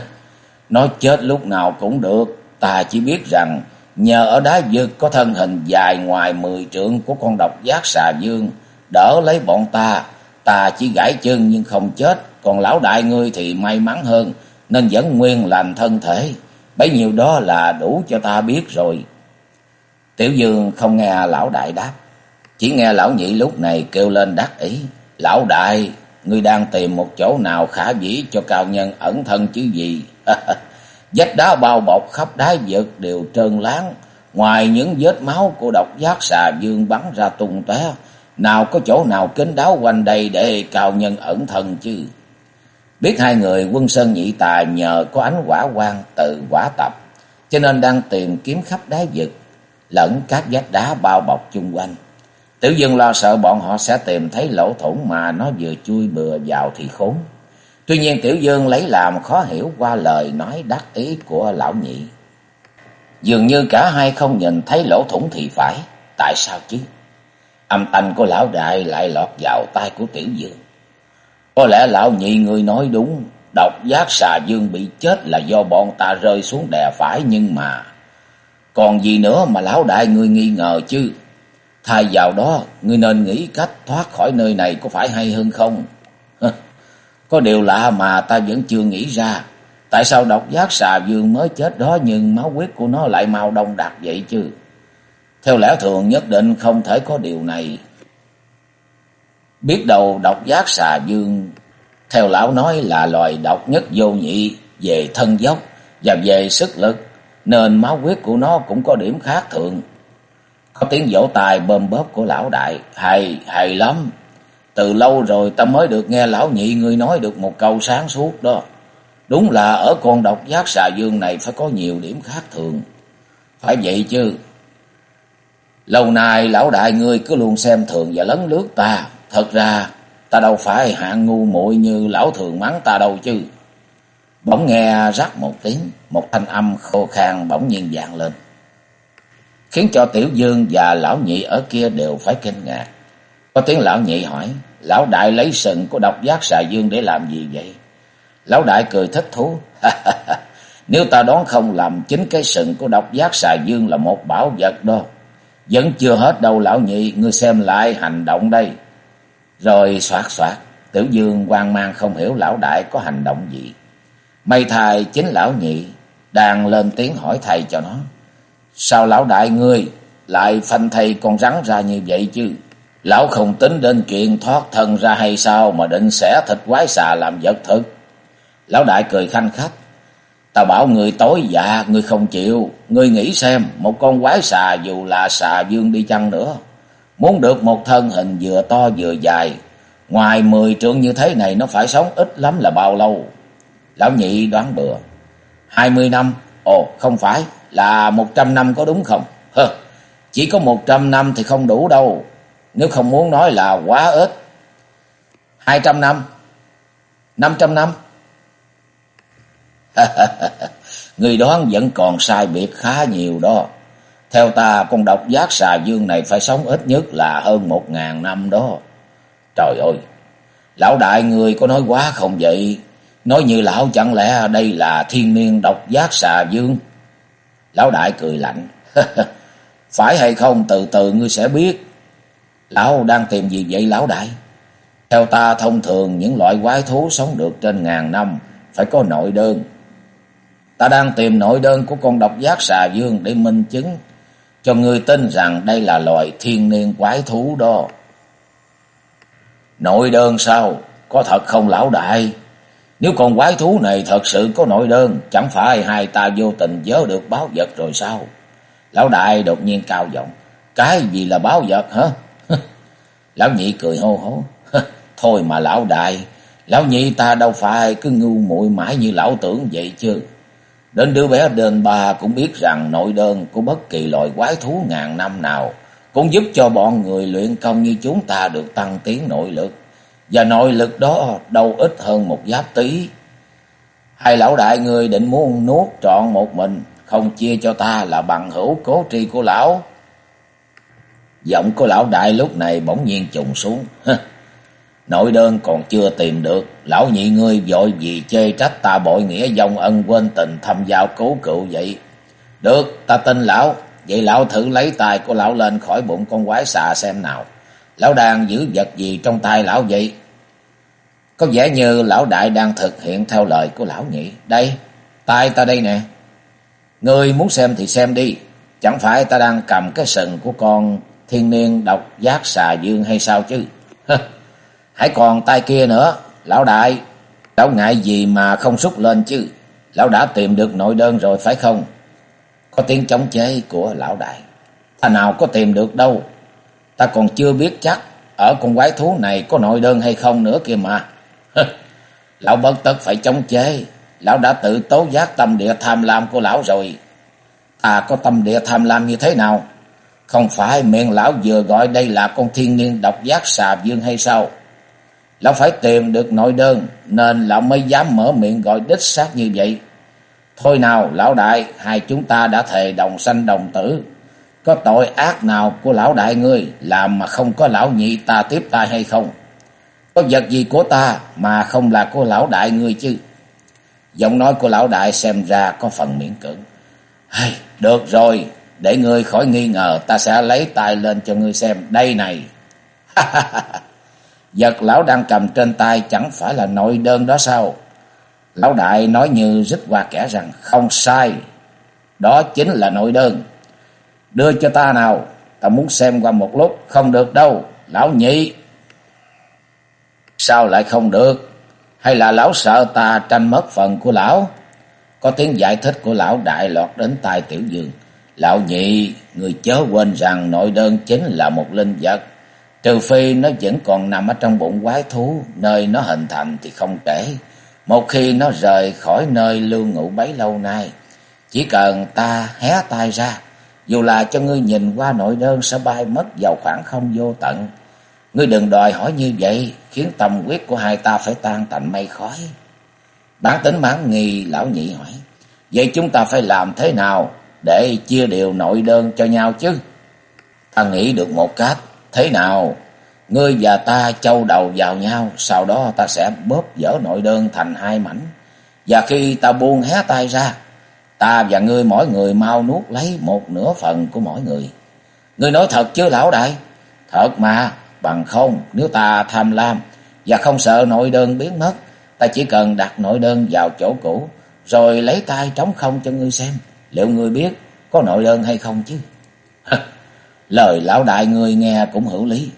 Nói chết lúc nào cũng được, ta chỉ biết rằng nhờ ở đá vực có thân hình dài ngoài mười trượng của con độc giác xà dương, đỡ lấy bọn ta, ta chỉ gãy chân nhưng không chết, còn lão đại ngươi thì may mắn hơn, nên vẫn nguyên lành thân thể. Bấy nhiêu đó là đủ cho ta biết rồi. Tiểu Dương không nghe lão đại đáp, chỉ nghe lão nhị lúc này kêu lên đắc ý. Lão đại, ngươi đang tìm một chỗ nào khả dĩ cho cao nhân ẩn thân chứ gì? Vách đá bao bọc khắp đáy vực đều trơn láng, ngoài những vết máu của độc giác xà dương bắn ra tung tóe, nào có chỗ nào kín đáo quanh đây để cao nhân ẩn thân chứ? Biết hai người quân sơn nhị tài nhờ có ánh quả quang từ quả tập, cho nên đang tìm kiếm khắp đáy vực, lẫn các vách đá bao bọc chung quanh. Tiểu dương lo sợ bọn họ sẽ tìm thấy lỗ thủng mà nó vừa chui bừa vào thì khốn. Tuy nhiên Tiểu Dương lấy làm khó hiểu qua lời nói đắc ý của lão nhị. Dường như cả hai không nhìn thấy lỗ thủng thì phải. Tại sao chứ? Âm thanh của lão đại lại lọt vào tai của Tiểu Dương. Có lẽ lão nhị người nói đúng. Độc giác xà dương bị chết là do bọn ta rơi xuống đè phải nhưng mà... Còn gì nữa mà lão đại người nghi ngờ chứ? Thay vào đó, ngươi nên nghĩ cách thoát khỏi nơi này có phải hay hơn không? Có điều lạ mà ta vẫn chưa nghĩ ra. Tại sao độc giác xà dương mới chết đó nhưng máu huyết của nó lại mau đông đặc vậy chứ? Theo lẽ thường nhất định không thể có điều này. Biết đâu độc giác xà dương, theo lão nói là loài độc nhất vô nhị về thân dốc và về sức lực, nên máu huyết của nó cũng có điểm khác thường. Có tiếng vỗ tài bơm bóp của lão đại, hay, hay lắm. Từ lâu rồi ta mới được nghe lão nhị ngươi nói được một câu sáng suốt đó. Đúng là ở con độc giác xà dương này phải có nhiều điểm khác thường. Phải vậy chứ. Lâu nay lão đại ngươi cứ luôn xem thường và lấn lướt ta. Thật ra ta đâu phải hạng ngu muội như lão thường mắng ta đâu chứ. Bỗng nghe rắc một tiếng, một thanh âm khô khan bỗng nhiên vang lên. Khiến cho Tiểu Dương và lão nhị ở kia đều phải kinh ngạc. Có tiếng lão nhị hỏi, lão đại lấy sừng của độc giác xà dương để làm gì vậy? Lão đại cười thích thú. Nếu ta đoán không làm chính cái sừng của độc giác xà dương là một bảo vật đó. Vẫn chưa hết đâu lão nhị, ngươi xem lại hành động đây. Rồi soát soát, tiểu dương hoang mang không hiểu lão đại có hành động gì. May thai chính lão nhị, đang lên tiếng hỏi thầy cho nó. Sao lão đại ngươi lại phanh thầy con rắn ra như vậy chứ? Lão không tính đến chuyện thoát thân ra hay sao mà định xẻ thịt quái xà làm vật thực. Lão đại cười khanh khách. Tao bảo người tối dạ, người không chịu. Người nghĩ xem, một con quái xà dù là xà dương đi chăng nữa. Muốn được một thân hình vừa to vừa dài. Ngoài mười trượng như thế này nó phải sống ít lắm là bao lâu? Lão nhị đoán bừa. Hai mươi năm? Ồ, không phải. Là một trăm năm có đúng không? Hơ, chỉ có một trăm năm thì không đủ đâu. Nếu không muốn nói là quá ít. Hai trăm năm. Năm trăm năm. Người đoán vẫn còn sai biệt khá nhiều đó. Theo ta, con độc giác xà dương này phải sống ít nhất là hơn một ngàn năm đó. Trời ơi! Lão đại người có nói quá không vậy? Nói như lão chẳng lẽ đây là thiên niên độc giác xà dương? Lão đại cười lạnh. Phải hay không, từ từ ngươi sẽ biết. Lão đang tìm gì vậy lão đại? Theo ta thông thường những loại quái thú sống được trên ngàn năm phải có nội đơn. Ta đang tìm nội đơn của con độc giác xà dương để minh chứng cho người tin rằng đây là loài thiên niên quái thú đó. Nội đơn sao? Có thật không lão đại? Nếu con quái thú này thật sự có nội đơn, chẳng phải hai ta vô tình dớ được báo vật rồi sao? Lão đại đột nhiên cao giọng. Cái gì là báo vật hả? Lão nhị cười hô hố. Thôi mà lão đại, lão nhị ta đâu phải cứ ngu muội mãi như lão tưởng vậy chứ. Đến đứa bé đền bà cũng biết rằng nội đơn của bất kỳ loài quái thú ngàn năm nào cũng giúp cho bọn người luyện công như chúng ta được tăng tiến nội lực. Và nội lực đó đâu ít hơn một giáp tí. Hai lão đại người định muốn nuốt trọn một mình, không chia cho ta là bằng hữu cố tri của lão. Giọng của lão đại lúc này bỗng nhiên trùng xuống. Nội đơn còn chưa tìm được, lão nhị ngươi vội vì chê trách ta bội nghĩa dòng ân quên tình thăm giao cứu cựu vậy. Được, ta tin lão, vậy lão thử lấy tay của lão lên khỏi bụng con quái xà xem nào. Lão đang giữ vật gì trong tay lão vậy? Có vẻ như lão đại đang thực hiện theo lời của lão nhị. Đây, tay ta đây nè. Ngươi muốn xem thì xem đi. Chẳng phải ta đang cầm cái sừng của con thiên niên độc giác xà dương hay sao chứ? Hãy còn tay kia nữa. Lão đại, lão ngại gì mà không xúc lên chứ? Lão đã tìm được nội đơn rồi phải không? Có tiếng chống chế của lão đại. Ta nào có tìm được đâu. Ta còn chưa biết chắc ở con quái thú này có nội đơn hay không nữa kìa mà. lão bất tất phải chống chế. Lão đã tự tố giác tâm địa tham lam của lão rồi. Ta có tâm địa tham lam như thế nào? Không phải miệng lão vừa gọi đây là con thiên niên độc giác xà dương hay sao? Lão phải tìm được nội đơn nên lão mới dám mở miệng gọi đích xác như vậy. Thôi nào lão đại, hai chúng ta đã thề đồng sanh đồng tử. Có tội ác nào của lão đại ngươi làm mà không có lão nhị ta tiếp tay hay không? Có vật gì của ta mà không là của lão đại ngươi chứ? Giọng nói của lão đại xem ra có phần miễn cưỡng. Hey, được rồi, để ngươi khỏi nghi ngờ, ta sẽ lấy tay lên cho ngươi xem. Đây này. Vật lão đang cầm trên tay, chẳng phải là nội đơn đó sao? Lão đại nói như rít qua kẻ rằng, không sai. Đó chính là nội đơn. Đưa cho ta nào. Ta muốn xem qua một lúc. Không được đâu. Lão nhị. Sao lại không được? Hay là lão sợ ta tranh mất phần của lão? Có tiếng giải thích của lão đại lọt đến tai tiểu dương. Lão nhị, người chớ quên rằng nội đơn chính là một linh vật. Trừ phi nó vẫn còn nằm ở trong bụng quái thú, nơi nó hình thành thì không kể. Một khi nó rời khỏi nơi lưu ngụ bấy lâu nay, chỉ cần ta hé tay ra, dù là cho ngươi nhìn qua nội đơn sẽ bay mất vào khoảng không vô tận. Ngươi đừng đòi hỏi như vậy, khiến tâm quyết của hai ta phải tan thành mây khói. Bản tính mãn nghi, lão nhị hỏi, vậy chúng ta phải làm thế nào để chia đều nội đơn cho nhau chứ? Ta nghĩ được một cách, thế nào? Ngươi và ta châu đầu vào nhau, sau đó ta sẽ bóp vỡ nội đơn thành hai mảnh. Và khi ta buông hé tay ra, ta và ngươi mỗi người mau nuốt lấy một nửa phần của mỗi người. Ngươi nói thật chứ lão đại? Thật mà, bằng không, nếu ta tham lam và không sợ nội đơn biến mất, ta chỉ cần đặt nội đơn vào chỗ cũ, rồi lấy tay trống không cho ngươi xem, liệu ngươi biết có nội đơn hay không chứ? Lời lão đại ngươi nghe cũng hữu lý.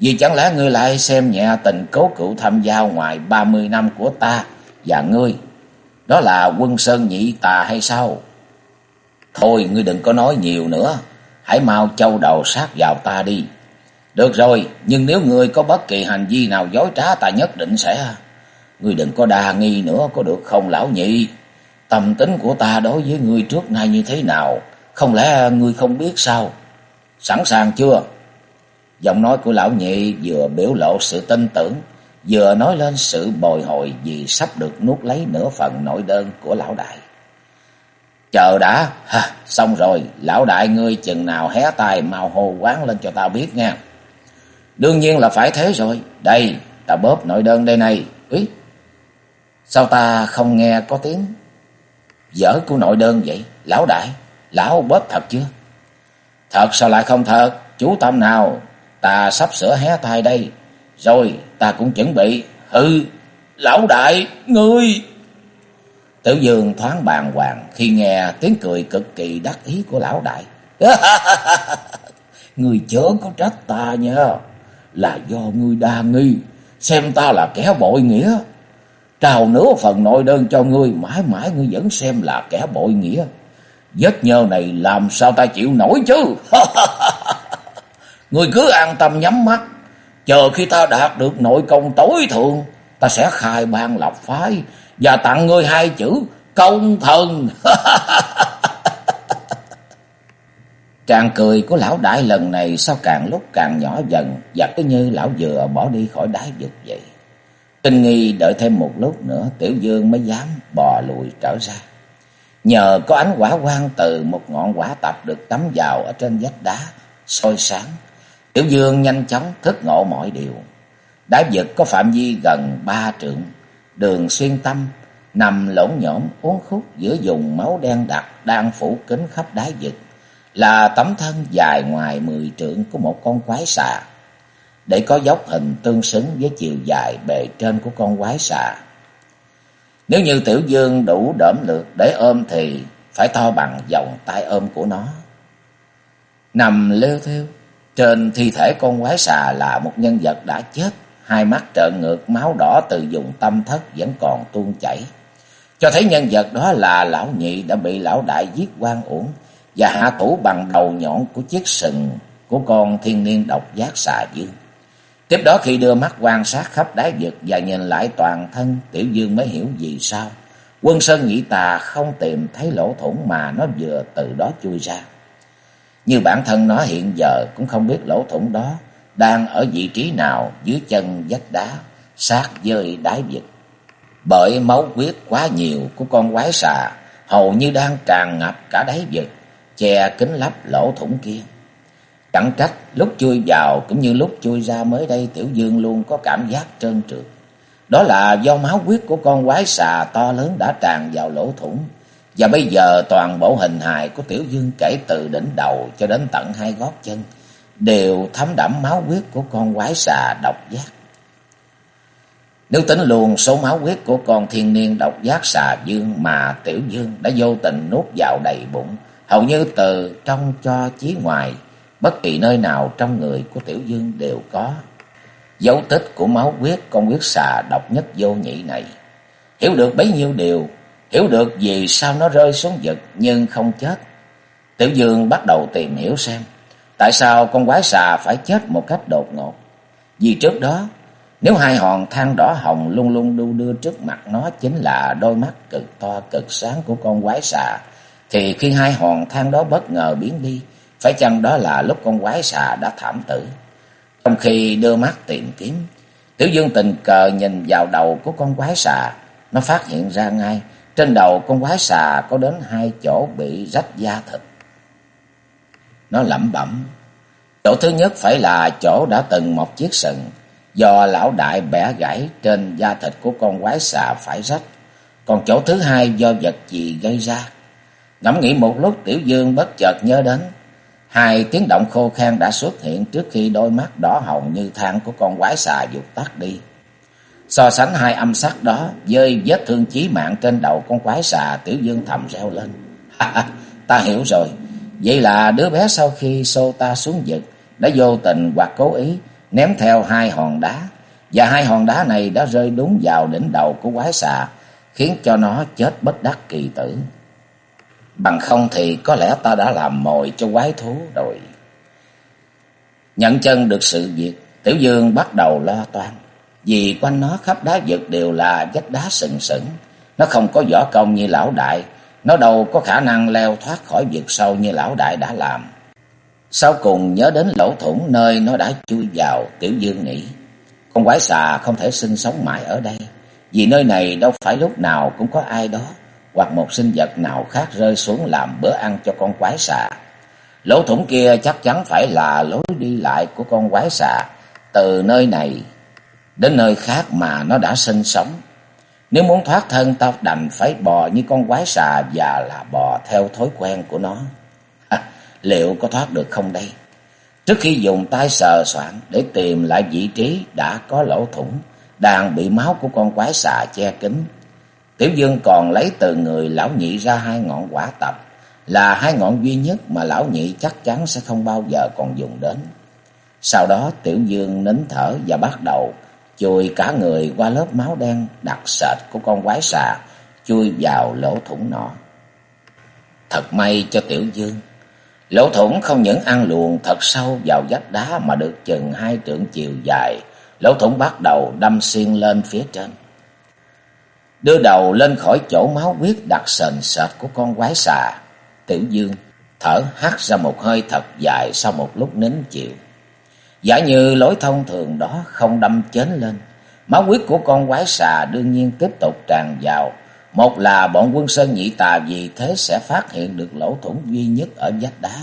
Vì chẳng lẽ ngươi lại xem nhẹ tình cố cựu tham gia ngoài ba mươi năm của ta và ngươi? Đó là quân sơn nhị tà hay sao? Thôi ngươi đừng có nói nhiều nữa. Hãy mau châu đầu sát vào ta đi. Được rồi, nhưng nếu ngươi có bất kỳ hành vi nào dối trá ta nhất định sẽ... Ngươi đừng có đa nghi nữa có được không lão nhị? Tâm tính của ta đối với ngươi trước nay như thế nào? Không lẽ ngươi không biết sao? Sẵn sàng chưa? Giọng nói của lão nhị vừa biểu lộ sự tin tưởng, vừa nói lên sự bồi hồi vì sắp được nuốt lấy nửa phần nội đơn của lão đại. Chờ đã, ha, xong rồi, lão đại ngươi chừng nào hé tay mau hô quán lên cho tao biết nha. Đương nhiên là phải thế rồi. Đây, ta bóp nội đơn đây này. Úi, sao ta không nghe có tiếng dở của nội đơn vậy? Lão đại, lão bóp thật chưa? Thật sao lại không thật? Chú tâm nào, ta sắp sửa hé tay đây. Rồi, ta cũng chuẩn bị. Hừ, lão đại, ngươi... Tiểu Dương thoáng bàng hoàng khi nghe tiếng cười cực kỳ đắc ý của lão đại. người chớ có trách ta nha, là do ngươi đa nghi, xem ta là kẻ bội nghĩa. Trào nửa phần nội đơn cho ngươi, mãi mãi ngươi vẫn xem là kẻ bội nghĩa. Vết nhơ này làm sao ta chịu nổi chứ? ngươi cứ an tâm nhắm mắt, chờ khi ta đạt được nội công tối thượng, ta sẽ khai ban lập phái, và tặng ngươi hai chữ công thần. Tràng cười của lão đại lần này sao càng lúc càng nhỏ dần và cứ như lão vừa bỏ đi khỏi đáy vực vậy. Tinh nghi đợi thêm một lúc nữa Tiểu Dương mới dám bò lùi trở ra. Nhờ có ánh quả quang từ một ngọn quả tập được tắm vào ở trên vách đá, soi sáng. Tiểu Dương nhanh chóng thức ngộ mọi điều. đá vực có phạm vi gần ba trượng, đường xuyên tâm, nằm lỗn nhổm uốn khúc giữa vùng máu đen đặc đang phủ kín khắp đá vực, là tấm thân dài ngoài mười trượng của một con quái xà, để có dốc hình tương xứng với chiều dài bề trên của con quái xà. Nếu như Tiểu Dương đủ đỡm lượt để ôm thì phải to bằng vòng tay ôm của nó. Nằm lêu theo, trên thi thể con quái xà là một nhân vật đã chết, hai mắt trợn ngược máu đỏ từ vùng tâm thất vẫn còn tuôn chảy. Cho thấy nhân vật đó là lão nhị đã bị lão đại giết quan uổng và hạ thủ bằng đầu nhọn của chiếc sừng của con thiên niên độc giác xà dương. Tiếp đó khi đưa mắt quan sát khắp đáy vực và nhìn lại toàn thân, Tiểu Dương mới hiểu vì sao. Quân Sơn nghĩ tà không tìm thấy lỗ thủng mà nó vừa từ đó chui ra. Như bản thân nó hiện giờ cũng không biết lỗ thủng đó đang ở vị trí nào dưới chân vách đá, sát với đáy vực. Bởi máu huyết quá nhiều của con quái xà hầu như đang tràn ngập cả đáy vực, che kín lấp lỗ thủng kia. Chẳng trách lúc chui vào cũng như lúc chui ra mới đây Tiểu Dương luôn có cảm giác trơn trượt. Đó là do máu huyết của con quái xà to lớn đã tràn vào lỗ thủng. Và bây giờ toàn bộ hình hài của Tiểu Dương kể từ đỉnh đầu cho đến tận hai gót chân đều thấm đẫm máu huyết của con quái xà độc giác. Nếu tính luôn số máu huyết của con thiên niên độc giác xà dương mà Tiểu Dương đã vô tình nuốt vào đầy bụng, hầu như từ trong cho chí ngoài, bất kỳ nơi nào trong người của Tiểu Dương đều có. Dấu tích của máu huyết con huyết xà độc nhất vô nhị này. Hiểu được bấy nhiêu điều, hiểu được vì sao nó rơi xuống vực nhưng không chết. Tiểu Dương bắt đầu tìm hiểu xem, tại sao con quái xà phải chết một cách đột ngột. Vì trước đó, nếu hai hòn than đỏ hồng luôn luôn đu đưa trước mặt nó chính là đôi mắt cực to cực sáng của con quái xà, thì khi hai hòn than đó bất ngờ biến đi, phải chăng đó là lúc con quái xà đã thảm tử? Trong khi đưa mắt tìm kiếm, Tiểu Dương tình cờ nhìn vào đầu của con quái xà, nó phát hiện ra ngay, trên đầu con quái xà có đến hai chỗ bị rách da thịt. Nó lẩm bẩm, chỗ thứ nhất phải là chỗ đã từng một chiếc sừng, do lão đại bẻ gãy trên da thịt của con quái xà phải rách. Còn chỗ thứ hai do vật gì gây ra. Ngẫm nghĩ một lúc Tiểu Dương bất chợt nhớ đến. Hai tiếng động khô khan đã xuất hiện trước khi đôi mắt đỏ hồng như than của con quái xà dục tắt đi. So sánh hai âm sắc đó với vết thương chí mạng trên đầu con quái xà Tiểu Dương thầm reo lên. ta hiểu rồi. Vậy là đứa bé sau khi xô ta xuống vực đã vô tình hoặc cố ý ném theo hai hòn đá, và hai hòn đá này đã rơi đúng vào đỉnh đầu của quái xà, khiến cho nó chết bất đắc kỳ tử. Bằng không thì có lẽ ta đã làm mồi cho quái thú rồi. Nhận chân được sự việc, Tiểu Dương bắt đầu lo toan. Vì quanh nó khắp đá vực đều là vách đá sừng sững. Nó không có võ công như lão đại. Nó đâu có khả năng leo thoát khỏi vực sâu như lão đại đã làm. Sau cùng nhớ đến lỗ thủng nơi nó đã chui vào, Tiểu Dương nghĩ. Con quái xà không thể sinh sống mãi ở đây. Vì nơi này đâu phải lúc nào cũng có ai đó hoặc một sinh vật nào khác rơi xuống làm bữa ăn cho con quái xà. Lỗ thủng kia chắc chắn phải là lối đi lại của con quái xà từ nơi này đến nơi khác mà nó đã sinh sống. Nếu muốn thoát thân tao đành phải bò như con quái xà và là bò theo thói quen của nó. À, liệu có thoát được không đây? Trước khi dùng tay sờ soạn để tìm lại vị trí đã có lỗ thủng, đang bị máu của con quái xà che kín. Tiểu Dương còn lấy từ người lão nhị ra hai ngọn quả tập, là hai ngọn duy nhất mà lão nhị chắc chắn sẽ không bao giờ còn dùng đến. Sau đó Tiểu Dương nín thở và bắt đầu chui cả người qua lớp máu đen đặc sệt của con quái xà, chui vào lỗ thủng nọ. Thật may cho Tiểu Dương, lỗ thủng không những ăn luồn thật sâu vào vách đá mà được chừng hai trượng chiều dài, lỗ thủng bắt đầu đâm xuyên lên phía trên. Đưa đầu lên khỏi chỗ máu huyết đặc sền sệt của con quái xà, Tiểu Dương thở hắt ra một hơi thật dài sau một lúc nín chịu. Giả như lối thông thường đó không đâm chến lên, máu huyết của con quái xà đương nhiên tiếp tục tràn vào. Một là bọn quân sơn nhị tà vì thế sẽ phát hiện được lỗ thủng duy nhất ở vách đá,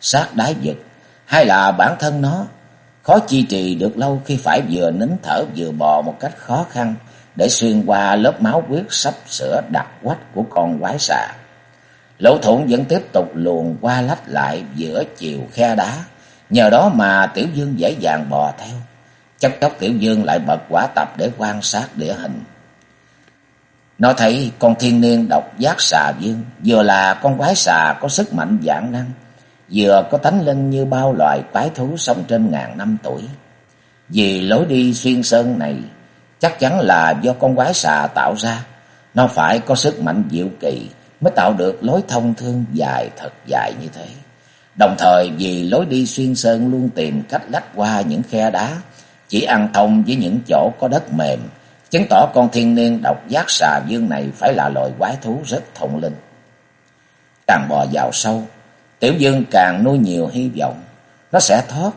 sát đá giật. Hai là bản thân nó, khó chi trì được lâu khi phải vừa nín thở vừa bò một cách khó khăn để xuyên qua lớp máu huyết sắp sửa đặc quách của con quái xà. Lỗ thủng vẫn tiếp tục luồn qua lách lại giữa chiều khe đá, Nhờ đó mà Tiểu Dương dễ dàng bò theo. Chấp chốc Tiểu Dương lại bật quả tập để quan sát địa hình. Nó thấy con thiên niên độc giác xà dương, vừa là con quái xà có sức mạnh dạng năng, vừa có tánh linh như bao loài quái thú sống trên ngàn năm tuổi. Vì lối đi xuyên sơn này chắc chắn là do con quái xà tạo ra, nó phải có sức mạnh diệu kỳ mới tạo được lối thông thương dài thật dài như thế. Đồng thời vì lối đi xuyên sơn luôn tìm cách lách qua những khe đá, chỉ ăn thông với những chỗ có đất mềm, chứng tỏ con thiên niên độc giác xà dương này phải là loài quái thú rất thông linh. Càng bò vào sâu, Tiểu Dương càng nuôi nhiều hy vọng, nó sẽ thoát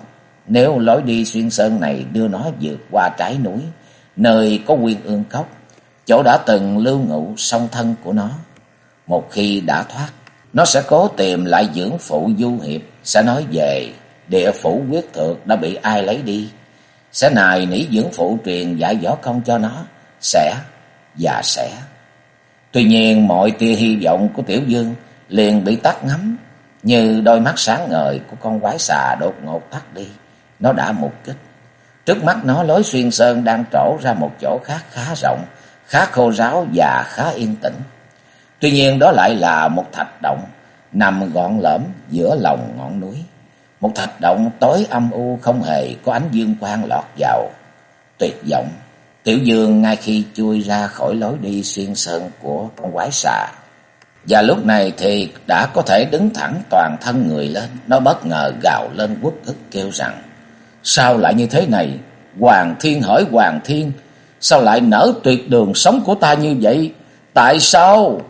nếu lối đi xuyên sơn này đưa nó vượt qua trái núi, nơi có quyên ương cốc, chỗ đã từng lưu ngụ song thân của nó. Một khi đã thoát, nó sẽ cố tìm lại dưỡng phụ du hiệp, sẽ nói về địa phủ quyết thược đã bị ai lấy đi. Sẽ nài nỉ dưỡng phụ truyền dạy võ công cho nó, sẽ và sẽ. Tuy nhiên mọi tia hy vọng của Tiểu Dương liền bị tắt ngắm, như đôi mắt sáng ngời của con quái xà đột ngột tắt đi. Nó đã mục kích. Trước mắt nó lối xuyên sơn đang trổ ra một chỗ khác khá rộng, khá khô ráo và khá yên tĩnh. Tuy nhiên đó lại là một thạch động nằm gọn lõm giữa lòng ngọn núi. Một thạch động tối âm u không hề có ánh dương quang lọt vào. Tuyệt vọng, Tiểu Dương ngay khi chui ra khỏi lối đi xuyên sơn của con quái xà. Và lúc này thì đã có thể đứng thẳng toàn thân người lên. Nó bất ngờ gào lên quốc ức kêu rằng. Sao lại như thế này? Hoàng thiên hỡi Hoàng thiên. Sao lại nở tuyệt đường sống của ta như vậy? Tại sao?